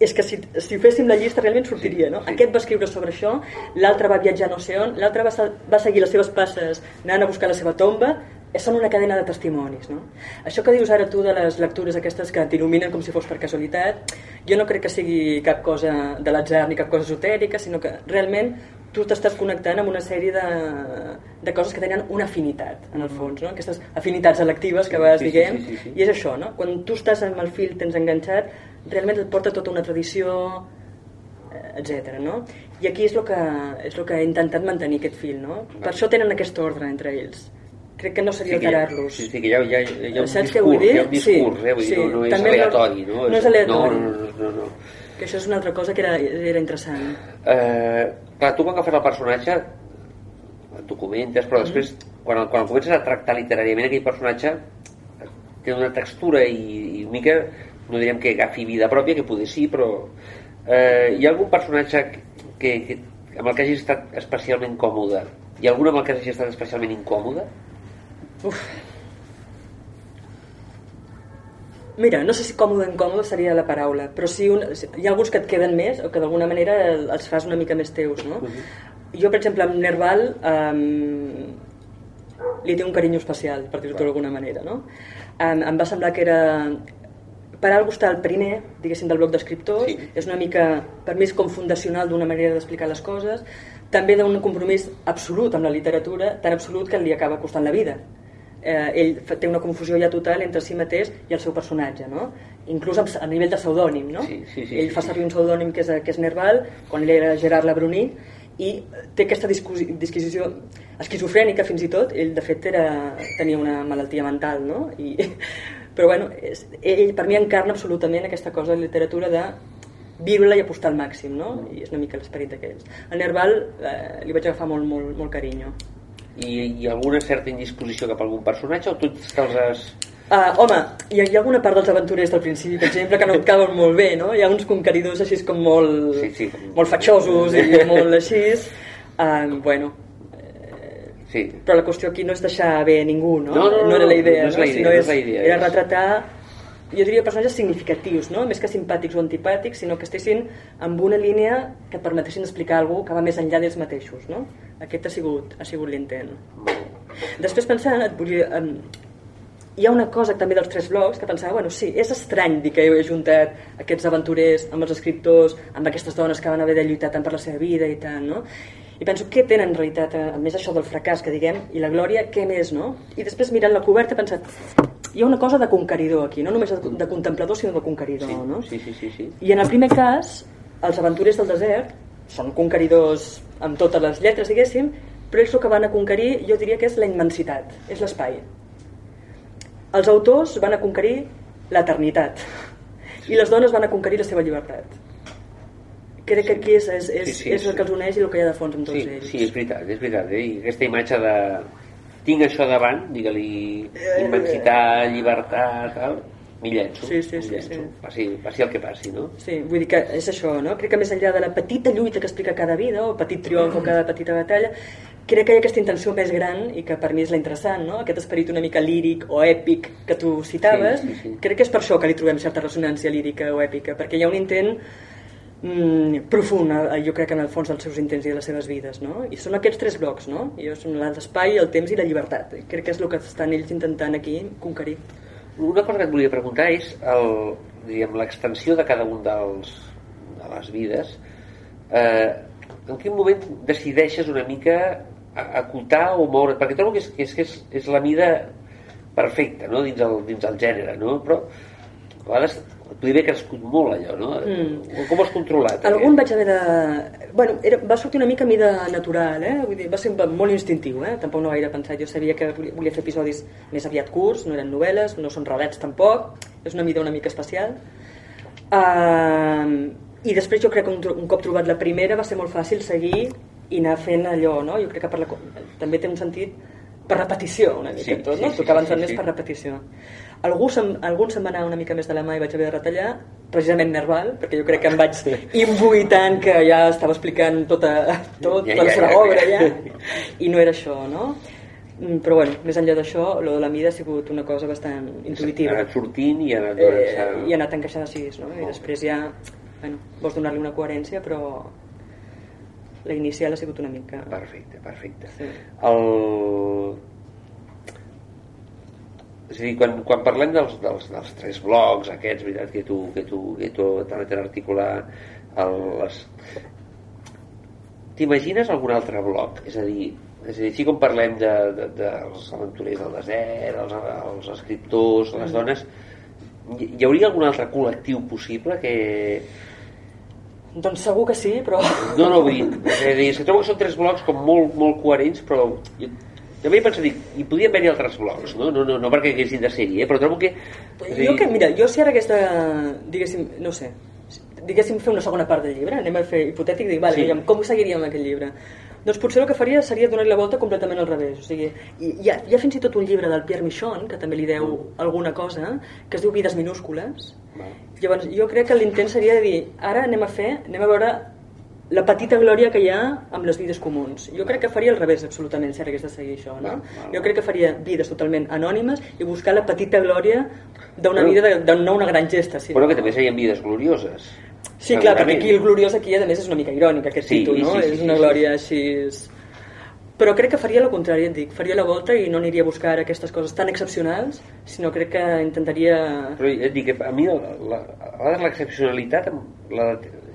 és que si, si féssim la llista realment sortiria, no? Sí. Aquest va escriure sobre això, l'altre va viatjar no sé on, l'altre va, va seguir les seves passes anant a buscar la seva tomba, eh, són una cadena de testimonis, no? Això que dius ara tu de les lectures aquestes que t'il·luminen com si fos per casualitat, jo no crec que sigui cap cosa de l'atzar ni cap cosa esotèrica, sinó que realment tu t'estàs connectant amb una sèrie de, de coses que tenen una afinitat, en el fons, no? Aquestes afinitats electives que a vegades sí, sí, diguem, sí, sí, sí. i és això, no? Quan tu estàs amb el fil, tens enganxat, realment et porta tota una tradició, etc. no? I aquí és el que, és el que he intentat mantenir aquest fil, no? Per això tenen aquest ordre entre ells. Crec que no seria alterar-los. Sí, sí, que hi ha, hi ha, hi ha un Saps discurs, dir? hi ha un discurs, Sí, eh? Vull dir, sí. no, no és També aleatori, no? no és aleatori. No, no, no, no, no. Que això és una altra cosa que era, era interessant. Eh, clar, tu quan agafes el personatge et documentes, Mm. però després quan, el- quan el comences a tractar literàriament aquell personatge té una textura i, i una mica no diríem que agafi vida pròpia, que poder sí, però eh, hi ha algun personatge que, que, amb el que hagis estat especialment còmode? Hi ha algun amb el que hagis estat especialment incòmode? Uf. Mira, no sé si còmode o incòmode seria la paraula, però sí un, hi ha alguns que et queden més o que d'alguna manera els fas una mica més teus, no? Uh -huh. Jo, per exemple, amb Nerval um, li té un carinyo especial, per dir-ho d'alguna manera, no? Um, em va semblar que era per algú està el primer, diguéssim, del bloc d'escriptors, sí. és una mica, per mi és com fundacional d'una manera d'explicar les coses, també d'un compromís absolut amb la literatura, tan absolut que li acaba costant la vida eh, ell té una confusió ja total entre si mateix i el seu personatge, no? inclús a nivell de pseudònim. No? Sí, sí, sí, ell sí, fa servir un pseudònim que és, que és Nerval, quan ell era Gerard Labruní, i té aquesta disquisició esquizofrènica fins i tot, ell de fet era, tenia una malaltia mental, no? I, però bueno, és, ell per mi encarna absolutament aquesta cosa de literatura de viure-la i apostar al màxim, no? I és una mica l'esperit d'aquells. El Nerval eh, li vaig agafar molt, molt, molt carinyo i, i alguna certa indisposició cap a algun personatge o tu te'ls has... Uh, home, hi ha, hi ha alguna part dels aventurers del principi, per exemple, que no et cauen molt bé, no? Hi ha uns conqueridors així com molt, sí, sí, molt fatxosos i molt així. Uh, bueno, sí. però la qüestió aquí no és deixar bé ningú, no? No, no, no, no era la idea, no, és la idea, no, no és la idea. Era retratar jo diria personatges significatius, no? més que simpàtics o antipàtics, sinó que estessin amb una línia que et permetessin explicar alguna que va més enllà dels mateixos. No? Aquest ha sigut, ha sigut l'intent. Després pensant, et volia, um, hi ha una cosa també dels tres blocs que pensava, bueno, sí, és estrany dir que he ajuntat aquests aventurers amb els escriptors, amb aquestes dones que van haver de lluitar tant per la seva vida i tant, no? I penso, què tenen en realitat, a més això del fracàs que diguem, i la glòria, què més, no? I després mirant la coberta he pensat, hi ha una cosa de conqueridor aquí, no només de contemplador sinó de conqueridor, sí, no? Sí, sí, sí, sí. I en el primer cas, els aventurers del desert són conqueridors amb totes les lletres, diguéssim, però ells el que van a conquerir jo diria que és la immensitat, és l'espai. Els autors van a conquerir l'eternitat i les dones van a conquerir la seva llibertat. Crec que aquí és, és, és, sí, sí, és el que els uneix i el que hi ha de fons amb tots sí, ells. Sí, és veritat, és veritat. Eh? I aquesta imatge de, tinc això davant, digue-li immensitat, llibertat, tal, m'hi llenço, sí, sí, sí, sí. Passi, passi el que passi, no? Sí, vull dir que és això, no? Crec que més enllà de la petita lluita que explica cada vida, o petit triomf o cada petita batalla, crec que hi ha aquesta intenció més gran i que per mi és la interessant, no? aquest esperit una mica líric o èpic que tu citaves, Sí, sí, sí. crec que és per això que li trobem certa ressonància lírica o èpica, perquè hi ha un intent mm, profund, eh, jo crec, en el fons dels seus intents i de les seves vides, no? I són aquests tres blocs, no? I són l'espai, el temps i la llibertat. Crec que és el que estan ells intentant aquí conquerir. Una cosa que et volia preguntar és el, l'extensió de cada un dels, de les vides. Eh, en quin moment decideixes una mica acotar o moure? Perquè trobo que és, que és, que és, és la mida perfecta no? dins, el, dins el gènere, no? però a vegades podria haver crescut molt allò, no? Mm. Com ho has controlat? Algun vaig haver de... Bueno, era, va sortir una mica a mida natural, eh? Vull dir, va ser molt instintiu, eh? Tampoc no gaire pensat. Jo sabia que volia fer episodis més aviat curts, no eren novel·les, no són relats tampoc, és una mida una mica especial. Uh, I després jo crec que un, un cop trobat la primera va ser molt fàcil seguir i anar fent allò, no? Jo crec que per la, també té un sentit per repetició una mica Sí, tot, no? sí, sí, Tu acabes sí, sí, més sí. per repetició. Algú se'm, algun se'm va anar una mica més de la mà i vaig haver de retallar, precisament Nerval, perquè jo crec que em vaig imbuir tant que ja estava explicant tota, tot, Ja, ja, la ja, seva ja. obra ja, i no era això, no? Mm, Però bueno, més enllà d'això, lo de la mida ha sigut una cosa bastant Ha intuïtiva. anat sortint i ha anat Eh. I ha anat encaixant així, no? I després ja, bueno, vols donar-li una coherència, però la inicial ha sigut una mica... Perfecte, perfecte. Sí. El... És a dir, quan, quan parlem dels, dels, dels tres blocs aquests, veritat, que tu, que tu, que tu t'han articular el, les... T'imagines algun altre bloc? És a dir, és a dir, així com parlem de, de, dels aventurers del desert, els, els escriptors, les dones, hi, hi hauria algun altre col·lectiu possible que... Doncs segur que sí, però... No, no, vull dir, és a dir, és que trobo que són tres blocs com molt, molt coherents, però jo, jo m'he pensat, dic, hi podien haver-hi altres blocs, no? No, no, no perquè haguessin de ser-hi, eh? però trobo que... dir, Jo que, mira, jo si ara de, diguéssim, no sé, diguéssim fer una segona part del llibre, anem a fer hipotètic, dic, vale, Sí. sí. com seguiríem aquest llibre? Doncs potser el que faria seria donar-li la volta completament al revés. O sigui, hi, hi, ha, hi ha fins i tot un llibre del Pierre Michon, que també li deu alguna cosa, que es diu Vides minúscules. Val. Llavors, jo crec que l'intent seria de dir, ara anem a fer, anem a veure la petita glòria que hi ha amb les vides comuns. Jo crec que faria al revés, absolutament, si ara hagués de seguir això. No? Val, val, Jo crec que faria vides totalment anònimes i buscar la petita glòria d'una Bueno. vida, de, de no una gran gesta. Sí. Però que també serien vides glorioses. Sí, clar, perquè aquí el gloriós aquí a més és una mica irònic aquest Sí, títol, no? sí, sí, és una glòria així... Però crec que faria el contrari, et dic. Faria la volta i no aniria a buscar aquestes coses tan excepcionals, sinó crec que intentaria... Però et dic que a mi la, la, l'excepcionalitat la,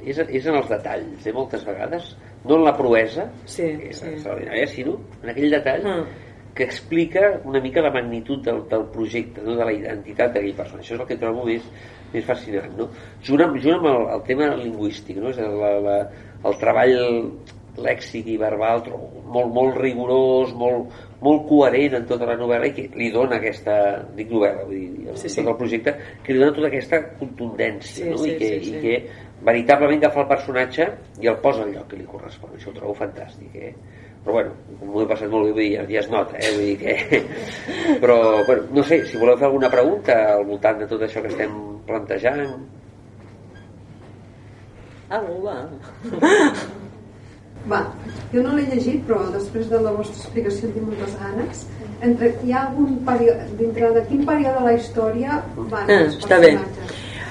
és, és en els detalls, eh, moltes vegades, no en la proesa, Sí, que és sí. extraordinària, sinó en aquell detall Ah. que explica una mica la magnitud del, del projecte, no? de la identitat d'aquell personatge. Això és el que trobo més, més fascinant. No? Junt, amb, junt amb el, el tema lingüístic, no? és la, la, el treball lèxic i verbal molt, molt rigorós, molt, molt coherent en tota la novel·la i que li dona aquesta, dic novel·la, vull dir, el, Sí, sí. tot el projecte, que li dona tota aquesta contundència Sí, no? sí, I, que, sí, sí. i que veritablement agafa el personatge i el posa al lloc que li correspon. Això ho trobo fantàstic, eh? Però bueno, m'ho he passat molt bé, vull dir, ja, ja es nota, eh? Vull dir que... Però, bueno, no sé, si voleu fer alguna pregunta al voltant de tot això que estem plantejant... Ah, molt va. Va, jo no l'he llegit, però després de la vostra explicació en tinc moltes ganes. Entre, hi ha algun període, dintre de quin període de la història van Ah, els està bé.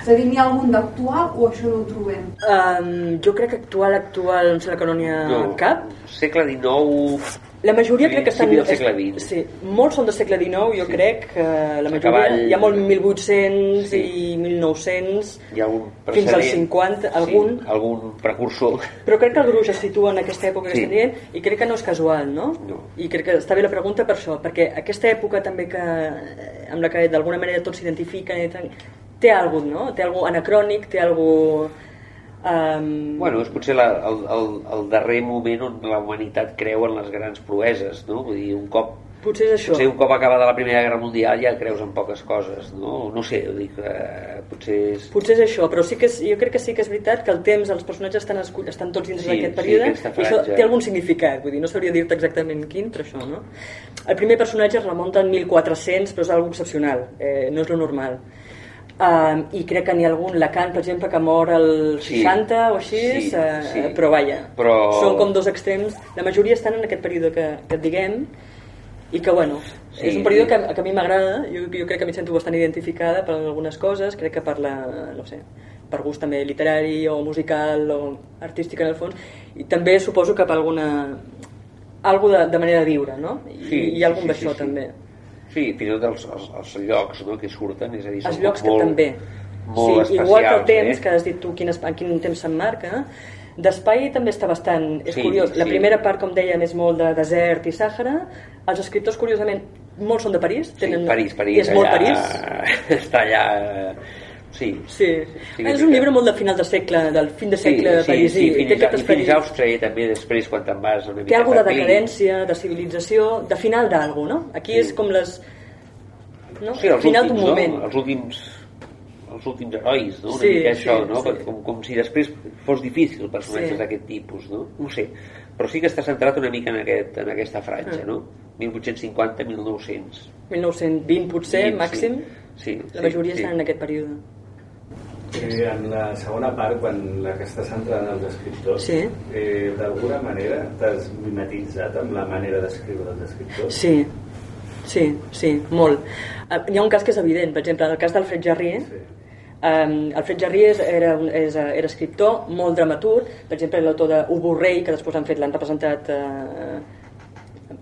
Personatges? És a dir, n'hi ha algun d'actual o això no ho trobem? Um, jo crec que actual, actual, em sembla que no n'hi ha No, cap. segle XIX... La majoria crec que estan... Del segle XX. Sí, molts són del segle XIX, jo Sí. crec que la majoria... cavall- Hi ha molt 1800 Sí. i 1900, Hi ha algun fins als precedent. 50, algun... Sí, algun precursor. Però crec que el gruix es situa en aquesta època que Sí. estem dient i crec que no és casual, no? No. I crec que està bé la pregunta per això, perquè aquesta època també que, eh, amb la que d'alguna manera tots s'identifiquen i tant, té alguna no? Té alguna anacrònic, té alguna... Um, Bueno, és potser la, el, el, el darrer moment on la humanitat creu en les grans proeses, no? Vull dir, un cop potser és això. Potser un cop acabada la Primera Guerra Mundial ja creus en poques coses, no? No sé, dic, eh, potser és... Potser és això, però sí que és, jo crec que sí que és veritat que el temps, els personatges estan, escull, estan tots dins Sí, d'aquest sí, període aquesta i això té algun significat, vull dir, no sabria dir-te exactament quin, però això, no? El primer personatge es remunta al 1400, però és algo excepcional, eh, no és lo normal. Um, I crec que n'hi ha algun, Lacan, per exemple, que mor al Sí, 60 o així, sí, eh, sí. però vaja, Però- són com dos extrems. La majoria estan en aquest període que, que et diguem, i que, bueno, Sí, és un període sí. que, que a mi m'agrada, jo, jo crec que m'hi sento bastant identificada per algunes coses, crec que per la, no sé, per gust també literari o musical o artístic en el fons, i també suposo que per alguna algo de, de manera de viure, no? I, Sí, i hi ha algun sí, d'això sí, sí. també. Sí, fins i tot els, els, els llocs no, que surten, és a dir, Els són llocs que molt, també. molt sí, igual que el especials, temps, eh? que has dit tu quin, es- en quin temps s'emmarca, d'espai també està bastant... És Sí, curiós. La sí. primera part, com dèiem, és molt de desert i Sàhara. Els escriptors, curiosament, molts són de París. Sí, París, París, és molt allà, París. Està allà... Sí. Sí. Sí, és sí, un sí. llibre molt de final de segle, del fin de Sí, segle sí, parisí. sí, I fins, té a, i fins a Àustria també després quan te'n vas una Té mica alguna de decadència, de civilització, de final d'algú, no? Aquí Sí. és com les... No? Sí, els final d'un últims, moment. no? Els últims els últims herois, no? Una Sí, mica això, sí, no? sí. Com, com si després fos difícil personatges Sí. d'aquest tipus, no? No sé. Però sí que està centrat una mica en, aquest, en aquesta franja, Ah. no? 1850-1900. 1920 potser, Sí, màxim. Sí, La sí, majoria sí. estan en aquest període. Eh, en la segona part, quan la que està centrada en els escriptors, Sí. eh, d'alguna manera t'has mimetitzat amb la manera d'escriure dels escriptors? Sí, sí, sí, molt. Eh, Hi ha un cas que és evident, per exemple, el cas d'Alfred Jarry, Sí. Um, Alfred Jarry és, era, un- és, era escriptor, molt dramaturg, per exemple l'autor de Ubu Rei, que després han fet, l'han representat uh,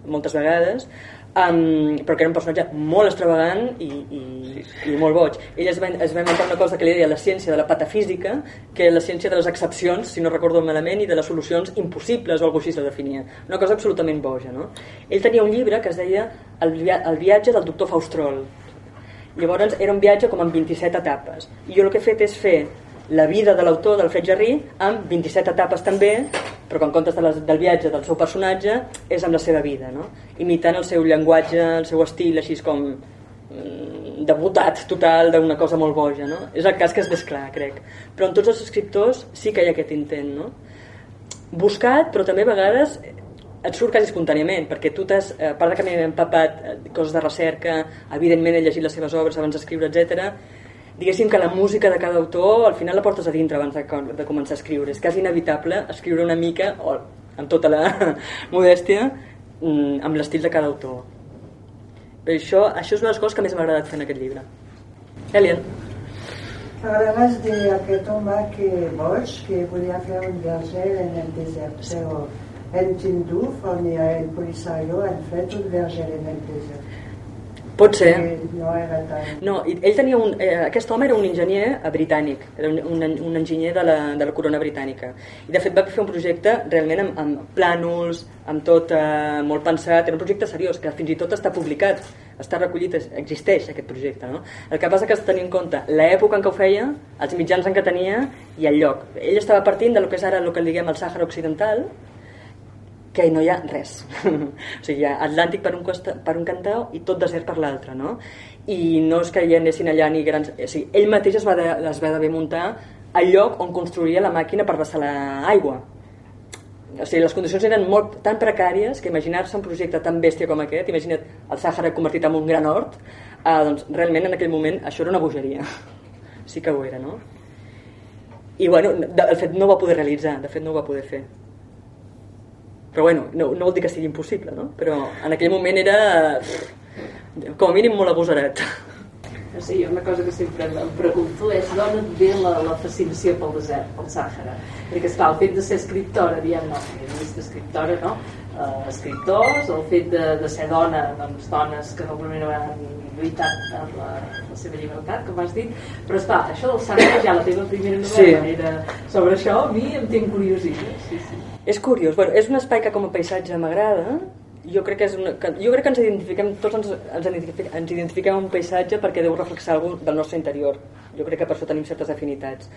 moltes vegades, um, però que era un personatge molt extravagant i, i, Sí, sí. i molt boig. Ell es va, es va inventar una cosa que li deia la ciència de la patafísica, que és la ciència de les excepcions, si no recordo malament, i de les solucions impossibles, o alguna així se definia. Una cosa absolutament boja, no? Ell tenia un llibre que es deia El, via el viatge del doctor Faustrol, Llavors era un viatge com amb 27 etapes. I jo el que he fet és fer la vida de l'autor del Fred Jarry amb 27 etapes també, però que en comptes de les, del viatge del seu personatge és amb la seva vida, no? imitant el seu llenguatge, el seu estil, així com mm, debutat total d'una cosa molt boja. No? És el cas que és més clar, crec. Però en tots els escriptors sí que hi ha aquest intent. No? Buscat, però també a vegades et surt quasi espontàniament, perquè tu t'has, a part de que m'he empapat eh, coses de recerca, evidentment he llegit les seves obres abans d'escriure, etc. diguéssim que la música de cada autor al final la portes a dintre abans de, de començar a escriure. És quasi inevitable escriure una mica, o amb tota la modèstia, mm, amb l'estil de cada autor. Per això, això és una de les coses que més m'ha agradat fer en aquest llibre. Elian. M'agrades d'aquest home que boig, que volia fer un verger en el desert, però en Tinduf, on hi ha el polisario, han fet un verger en el desert. Pot ser. No era tan... No, i ell tenia un, eh, aquest home era un enginyer eh, britànic, era un, un, un enginyer de la, de la corona britànica. I de fet va fer un projecte realment amb, amb plànols, amb tot eh, molt pensat, era un projecte seriós, que fins i tot està publicat, està recollit, existeix aquest projecte. No? El que passa que has de tenir en compte l'època en què ho feia, els mitjans en què tenia i el lloc. Ell estava partint de lo que és ara el que diguem el Sàhara Occidental, que no hi ha res. o sigui, hi ha Atlàntic per un, costa, per un cantó i tot desert per l'altre, no? I no és que hi anessin allà ni grans... O sigui, ell mateix es va, de, es va d'haver muntar el lloc on construïa la màquina per vessar l'aigua. O sigui, les condicions eren molt, tan precàries que imaginar-se un projecte tan bèstia com aquest, imagina't el Sàhara convertit en un gran hort, eh, doncs realment en aquell moment això era una bogeria. sí que ho era, no? I bueno, de, de fet no ho va poder realitzar, de fet no ho va poder fer però bueno, no, no vol dir que sigui impossible no? però en aquell moment era com a mínim molt agosarat no sé, jo una cosa que sempre em pregunto és d'on et ve la, la fascinació pel desert, pel Sàhara perquè esclar, el fet de ser escriptora diem, no, periodista, escriptora no? Uh, escriptors, el fet de, de ser dona doncs dones que normalment no han lluitat per la, la seva llibertat, com has dit, però està, això del Sàhara ja la teva primera novel·la sí. era sobre això, a mi em tinc curiositat sí, sí. És curiós, bueno, és un espai que com a paisatge m'agrada, jo crec que és una, que, jo crec que ens identifiquem tots ens, ens, identifiquem, ens identifiquem un paisatge perquè deu reflexar alguna del nostre interior. Jo crec que per això tenim certes afinitats.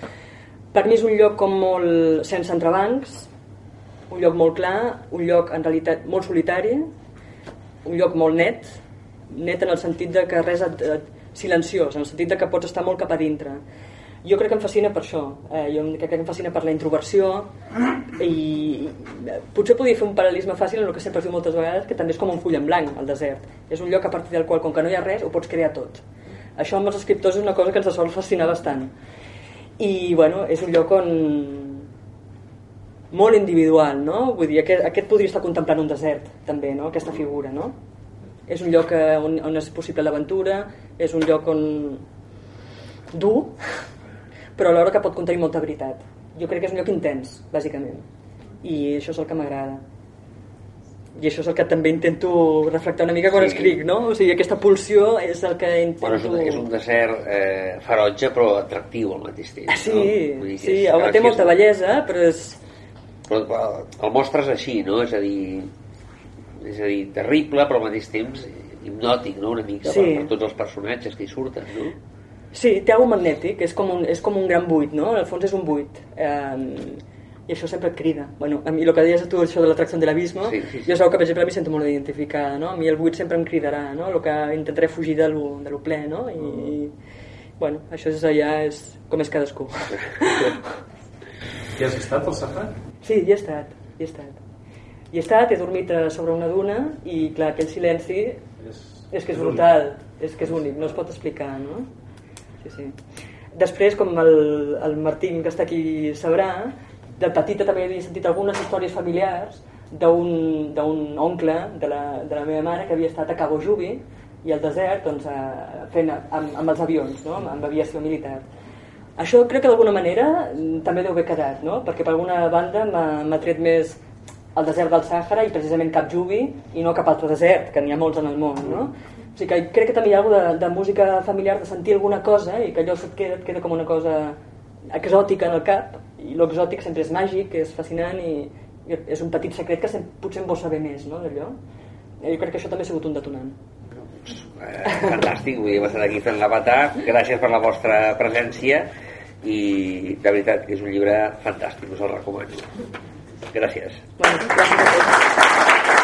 Per mi és un lloc com molt sense entrebancs un lloc molt clar un lloc en realitat molt solitari un lloc molt net net en el sentit de que res et, et, silenciós, en el sentit de que pots estar molt cap a dintre jo crec que em fascina per això eh, jo crec que em fascina per la introversió i, potser podria fer un paral·lelisme fàcil en el que sempre diu moltes vegades que també és com un full en blanc el desert és un lloc a partir del qual com que no hi ha res ho pots crear tot això amb els escriptors és una cosa que ens sol fascinar bastant i bueno, és un lloc on molt individual no? vull dir, aquest, aquest podria estar contemplant un desert també, no? aquesta figura no? és un lloc eh, on, on és possible l'aventura és un lloc on dur però alhora que pot contenir molta veritat. Jo crec que és un lloc intens, bàsicament. I això és el que m'agrada. I això és el que també intento reflectar una mica quan sí. escric, no? O sigui, aquesta pulsió és el que intento... Bueno, és, un, és un desert eh, ferotge però atractiu al mateix temps. Ah, sí, no? Vull dir sí, home, té molta bellesa, però és... Però el mostres així, no? És a dir, és a dir, terrible però al mateix temps hipnòtic, no? Una mica sí. per, per tots els personatges que hi surten, no? Sí, té alguna magnètic, és com un, és com un gran buit, no? Al fons és un buit. Eh, I això sempre et crida. Bueno, a mi el que deies tu, això de l'atracció de l'abisme, sí, sí, sí. jo sabeu que, per exemple, m'hi sento molt identificada, no? A mi el buit sempre em cridarà, no? El que intentaré fugir de lo, de lo ple, no? I, mm. bueno, això és allà, és com és cadascú. Hi has estat al Sahara? Sí, hi he estat, hi he estat. Hi he estat, he dormit sobre una duna i, clar, aquell silenci és, és que és brutal, és que és únic, no es pot explicar, no? Sí, sí. Després, com el, el Martín, que està aquí, sabrà, de petita també havia sentit algunes històries familiars d'un oncle de la, de la meva mare que havia estat a Cabo Jubi i al desert doncs, a, fent amb, amb els avions, no? amb, amb aviació militar. Això crec que d'alguna manera també deu haver quedat, no? perquè per alguna banda m'ha tret més el desert del Sàhara i precisament Cap Jubi i no cap altre desert, que n'hi ha molts en el món. No? O sigui que crec que també hi ha alguna de, de música familiar, de sentir alguna cosa i que allò et queda, et queda com una cosa exòtica en el cap i l'exòtic sempre és màgic, és fascinant i, i és un petit secret que sempre, potser en vols saber més no, d'allò. Jo crec que això també ha sigut un detonant. Eh, fantàstic, vull dir, estar aquí fent l'avatar gràcies per la vostra presència i de veritat que és un llibre fantàstic, us el recomano gràcies, bueno, gràcies